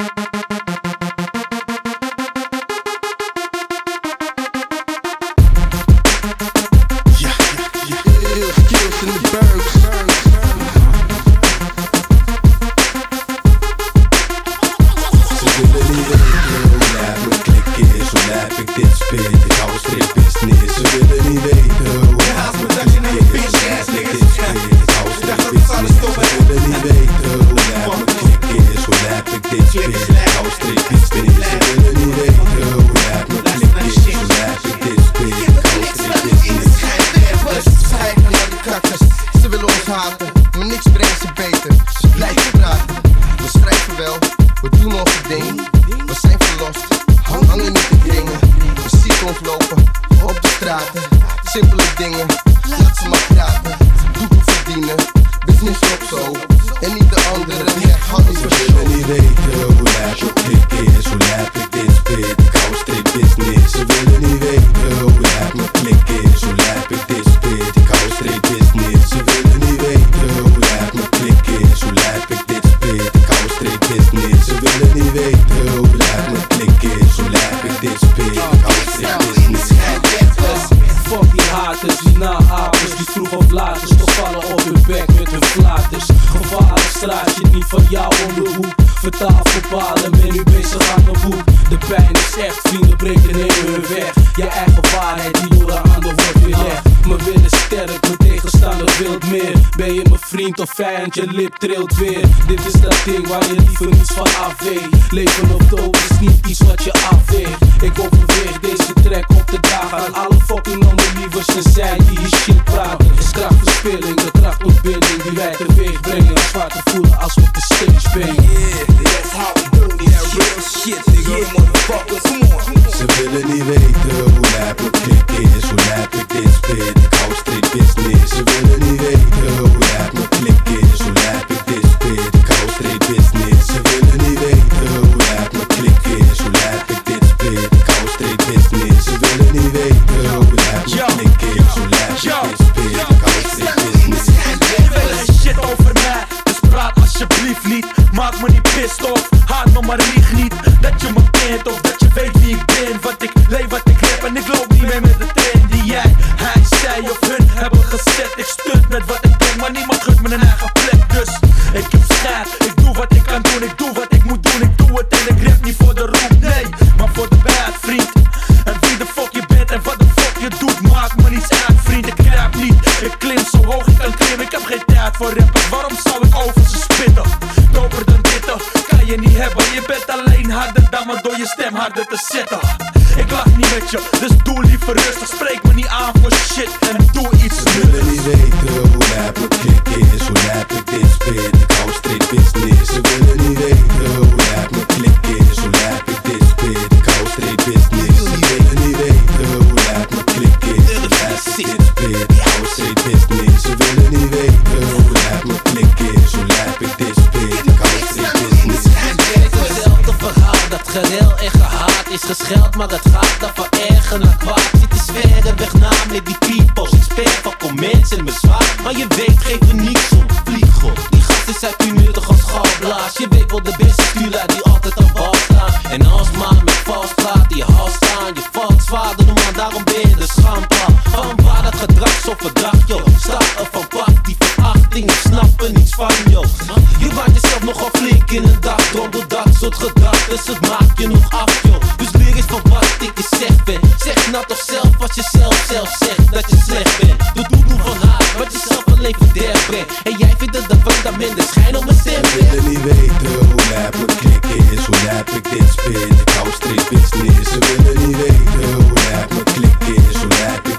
you We doen onze ding, we zijn verlost, hangen in de dingen. We zien ons lopen, op de straten, simpele dingen, laat ze maar praten. Doeken verdienen, business op zo, en niet de anderen, het handen verdienen. Ik ben niet weten hoe laat het dit is, hoe laat ik dit spit, ik hou business, je lip trilt weer. Dit is dat ding waar je liever niets van afweegt. Leven of dood is niet iets wat je afweegt. Ik overweeg deze track op te dragen aan alle fucking onbelievers en zij die hier shit praten. Is krachtverspilling, on. Ze willen niet weet wie ik ben. Wat ik leef, wat ik heb en ik loop niet meer met de trend die jij, hij, zij of hun hebben gezet. Ik stunt met wat ik denk, maar niemand gunt me een eigen plek. Dus ik heb schijt, ik doe wat ik kan doen, ik doe wat ik moet doen. Ik doe het en ik rap niet voor de roep, nee, maar voor de bad vriend. En wie de fuck je bent en wat de fuck je doet, maakt me niets uit, vriend. Ik rap niet, ik klim zo hoog ik kan klimmen. Ik heb geen tijd voor rappers, waarom zou ik over me door je stem harder te zetten. Ik lach niet met je, dus doe liever rustig. Spreek me niet aan voor shit en doe iets Ze willen niet weten hoe lijp mijn klik is, hoe lijp ik dit spit. Ik hou street business. Ze willen niet weten hoe lijp mijn klik is, hoe lijp ik dit spit. Ik hou street business. Ze willen niet weten hoe lijp mijn klik is, hoe lijp ik dit spit. Ik hou street business. En gehaat is gescheld, maar dat gaat dan van erger naar kwaad. Zit is verder weg, namelijk die peoples. Expert van comments en bezwaar, maar je weet, geef er niets om. Vlieg op, die gasten zijn puur nuttig als galblaas. Je weet wel de beste die altijd aan bal staan. En als man met vals praat, die hals staan. Je valt zwaarder, man, daarom ben je de schandpaal. Van waar dat gedrag zo verdrag, joh. Stappen van pak, die verachting, ik snap er niets van, joh. Je waait jezelf nogal flink in een dag, door dat soort dus het je nog af, joh. Dus leer eens van wat ik je zeg ben. Zeg nou toch zelf als je zelf zelf zegt dat je slecht bent. Doe doe doe van haar, wat je zelf alleen verderf brengt. En jij vindt het een dat minder schijn om een stem Ze willen niet weten hoe lijp mijn klik is, hoe lijp ik dit spit. Ik hou. Ze willen niet weten hoe lijp mijn klik is, hoe lijp